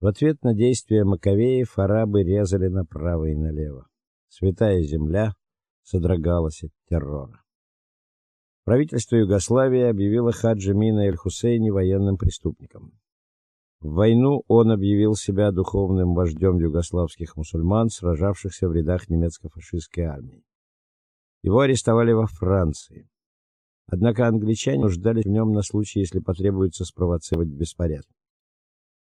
В ответ на действия Маковеев арабы резали направо и налево. Святая земля содрогалась от террора. Правительство Югославии объявило Хаджи Мина эль-Хусейни военным преступником. В войну он объявил себя духовным вождем югославских мусульман, сражавшихся в рядах немецко-фашистской армии. Его арестовали во Франции. Однако англичане нуждались в нем на случай, если потребуется спровоцировать беспорядок.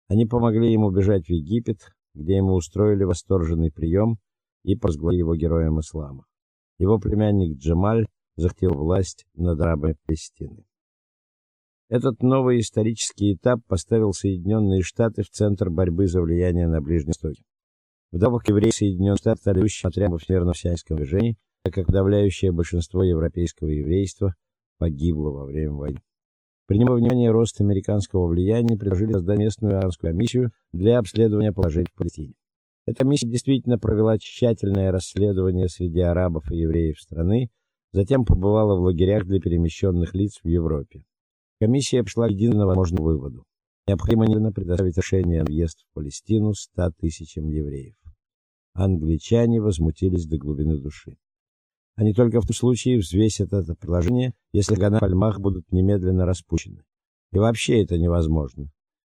Они помогли ему бежать в Египет, где ему устроили восторженный прием и прозвали его героем ислама. Его племянник Джамаль захватил власть над арабами Палестины. Этот новый исторический этап поставил Соединенные Штаты в центр борьбы за влияние на Ближнем Востоке. Вдобавок евреи Соединенных Штатов стали ведущим отрядом в северно-сионистском движении, так как подавляющее большинство европейского еврейства погибло во время войны. Принимая внимание рост американского влияния, предложили создать местную арабскую комиссию для обследования положения в Палестине. Эта комиссия действительно провела тщательное расследование среди арабов и евреев страны, затем побывала в лагерях для перемещенных лиц в Европе. Комиссия пришла к единому возможному выводу. Необходимо немедленно предоставить решение въезд в Палестину 100 тысячам евреев. Англичане возмутились до глубины души. Они только в том случае взвесят это предложение, если Гана Пальмах будут немедленно распущены. И вообще это невозможно.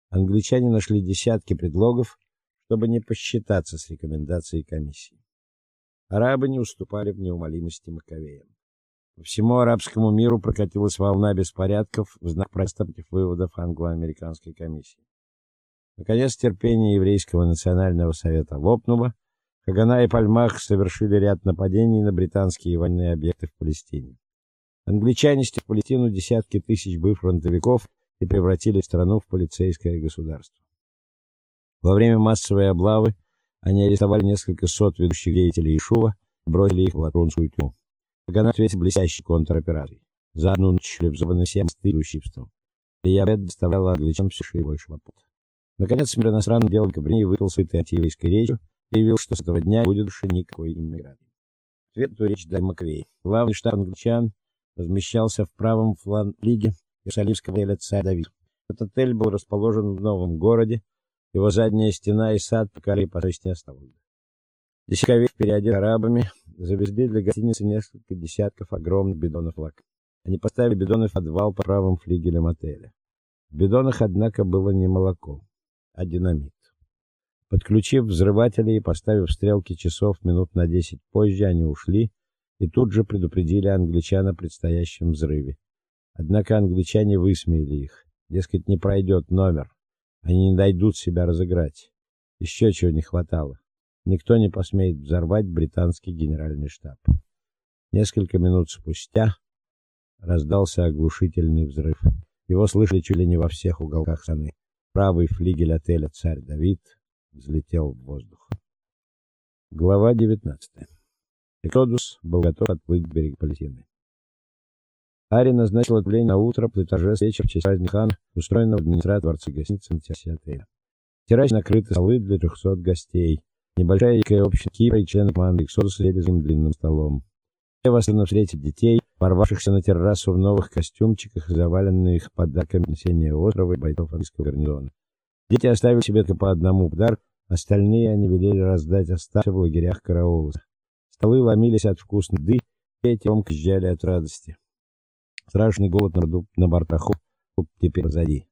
Англичане нашли десятки предлогов, чтобы не посчитаться с рекомендацией комиссии. Арабы не уступали в неумолимости Маковеям. По всему арабскому миру прокатилась волна беспорядков в знак протеста против выводов англо-американской комиссии. Наконец терпение еврейского национального совета лопнуло. Кагана и Пальмах совершили ряд нападений на британские военные объекты в Палестине. Англичане стянули в Палестину десятки тысяч бывших фронтовиков и превратили страну в полицейское государство. Во время массовой облавы они арестовали несколько сот ведущих деятелей Ишува и бросили их в латунскую тюрьму. Каган ответил блестящей контроперацией. За одну ночь взорваны семь стылущивством. И я доставляла англичанам все больше и больше хлопот. Наконец, мир иностранных дел Габрини выпил сытой антиеврейской речью заявил, что с этого дня будет больше никакой иммиграции. В эту речь дал Маквей. Главный штаб англичан размещался в правом фланге Иерусалимского отеля «Царь Давид». Этот отель был расположен в новом городе, его задняя стена и сад покали по шести оставленных. Десятковик переодет арабами, завезли для гостиницы несколько десятков огромных бидонов лак. Они поставили бидоны в подвал по правым флигелям отеля. В бидонах, однако, было не молоко, а динамит. Подключив взрыватели и поставив стрелки часов минут на десять позже, они ушли и тут же предупредили англичан о предстоящем взрыве. Однако англичане высмеяли их. Дескать, не пройдет номер. Они не дойдут себя разыграть. Еще чего не хватало. Никто не посмеет взорвать британский генеральный штаб. Несколько минут спустя раздался оглушительный взрыв. Его слышали чуть ли не во всех уголках страны. Правый флигель отеля Царь Давид взлетел в воздух. Глава 19. Экодус был готов отплыть к берегу Палестины. Ари назначил отпление на утро торжестве вечер в честь праздника хана, устроенного администратором дворца гостиницы на террасе отеля. В террасе накрыты столы для 300 гостей. Небольшая дикая община Кипра и члены команды Иксода сидели за длинным столом. Все восторженно встретили детей, порвавшихся на террасу в новых костюмчиках заваленных подарками населения острова и бойцов английского гарнизона. Дети оставили себе только по одному подарок, остальные они велели раздать оставшимся в лагерях караула. Столы ломились от вкусной еды, и эти громко жжали от радости. Страшный голод на, на бортах теперь позади.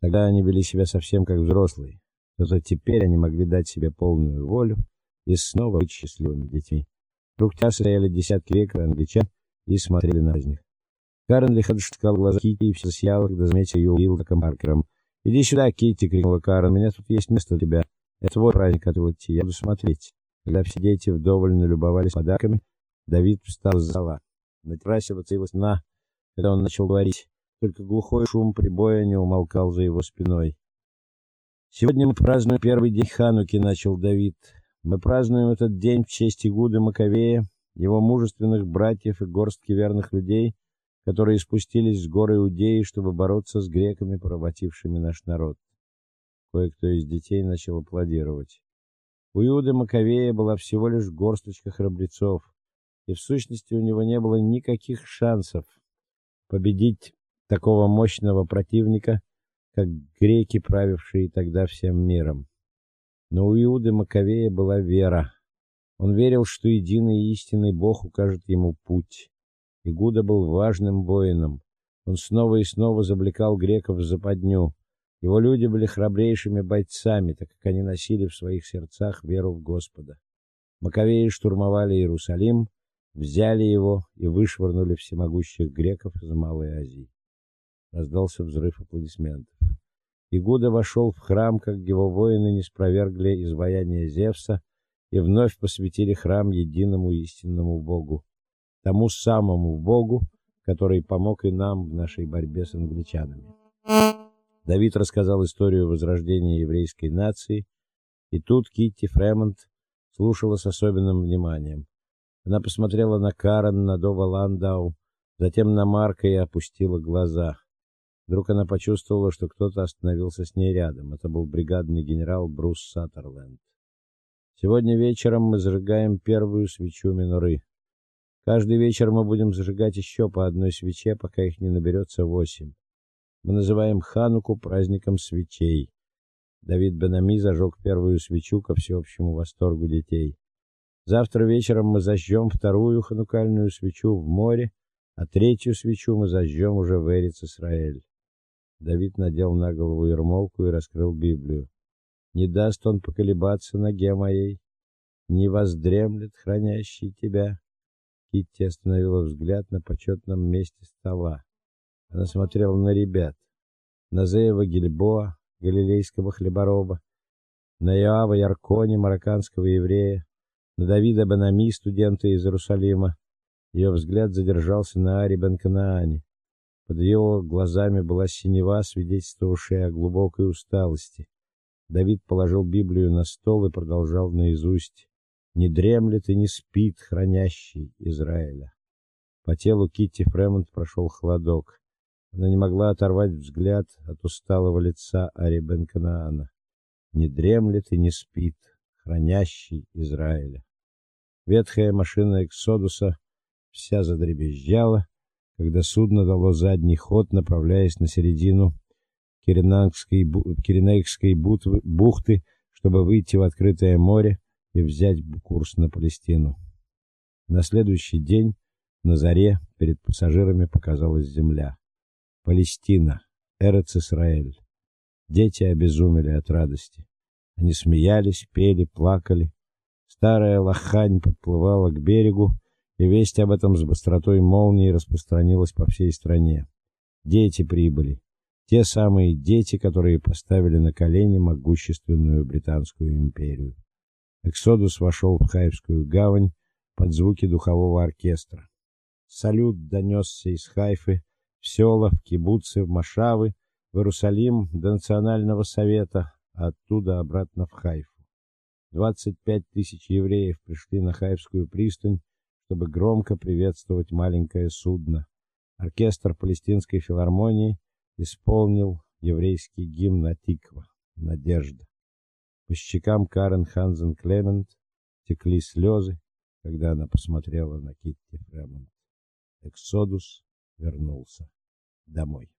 Тогда они вели себя совсем как взрослые. Зато теперь они могли дать себе полную волю и снова быть счастливыми детьми. Вокруг тебя стояли десятки век англичан и смотрели на них. Карен лихорадочно глаза Кити и все сияло, когда заметил ее Уиллаком Паркером. «Иди сюда, Кити!» — крикнула Карен. «У меня тут есть место для тебя. Это твой праздник, который идти. Я буду смотреть». Когда все дети вдоволь налюбовались подарками, Давид встал с зала. На террасе воцарилась на, когда он начал говорить. Только глухой шум прибоя не умолкал за его спиной. Сегодня мы празднуем первый день Хануки, начал Давид. Мы празднуем этот день в честь Игуды Маковея, его мужественных братьев и горстки верных людей, которые спустились с горы Иудеи, чтобы бороться с греками, поработившими наш народ. Кое-кто из детей начал аплодировать. У Иуды Маковея была всего лишь горсточка храбрецов, и в сущности у него не было никаких шансов победить такого мощного противника, как греки, правившие тогда всем миром. Но у Иуды Маковея была вера. Он верил, что единый истинный Бог укажет ему путь. Игуда был важным воином. Он снова и снова завлекал греков в западню. Его люди были храбрейшими бойцами, так как они носили в своих сердцах веру в Господа. Маковеи штурмовали Иерусалим, взяли его и вышвырнули всемогущих греков из Малой Азии. Раздался взрыв аплодисментов. Игуда вошел в храм, как его воины не спровергли изваяние Зевса и вновь посвятили храм единому истинному Богу, тому самому Богу, который помог и нам в нашей борьбе с англичанами. Давид рассказал историю возрождения еврейской нации, и тут Китти Фремонт слушала с особенным вниманием. Она посмотрела на Карен, на Дова Ландау, затем на Марка и опустила глаза. Вдруг она почувствовала, что кто-то остановился с ней рядом. Это был бригадный генерал Брус Саттерленд. Сегодня вечером мы зажигаем первую свечу миноры. Каждый вечер мы будем зажигать еще по одной свече, пока их не наберется восемь. Мы называем Хануку праздником свечей. Давид Бенами зажег первую свечу ко всеобщему восторгу детей. Завтра вечером мы зажжем вторую ханукальную свечу в море, а третью свечу мы зажжем уже в Эрец-Исраэль. Давид надел на голову ермолку и раскрыл Библию. Не даст он поколебаться ноге моей, не воздремлет хранящий тебя. Китти остановила взгляд на почетном месте стола. Она смотрела на ребят, на Зеева Гильбоа, галилейского хлебороба, на Иоава Яркони, марокканского еврея, на Давида Банами, студента из Иерусалима. Ее взгляд задержался на Ари бен Канаане. Под его глазами была синева, свидетельствовавшая о глубокой усталости. Давид положил Библию на стол и продолжал наизусть: "Не дремлет и не спит хранящий Израиля". По телу Китти Фремонт прошел холодок. Она не могла оторвать взгляд от усталого лица Ари бен Канаана. Не дремлет и не спит хранящий Израиля. Ветхая машина Эксодуса вся задребезжала, когда судно дало задний ход, направляясь на середину Киренейской бухты, чтобы выйти в открытое море и взять курс на Палестину. На следующий день на заре перед пассажирами показалась земля. Палестина, Эрец-Исраэль. Дети обезумели от радости. Они смеялись, пели, плакали. Старая лохань подплывала к берегу, и весть об этом с быстротой молнии распространилась по всей стране. Дети прибыли. Те самые дети, которые поставили на колени могущественную британскую империю. Эксодус вошел в Хайфскую гавань под звуки духового оркестра. Салют донесся из Хайфы в села, в кибуцы, в Машавы, в Иерусалим до Национального совета, оттуда обратно в Хайфу. 25 тысяч евреев пришли на Хайфскую пристань, чтобы громко приветствовать маленькое судно. Оркестр палестинской филармонии исполнил еврейский гимн Атиква Надежда. По щекам Карен Хансен Клемент текли слезы, когда она посмотрела на Китти Фремонт. Эксодус вернулся домой.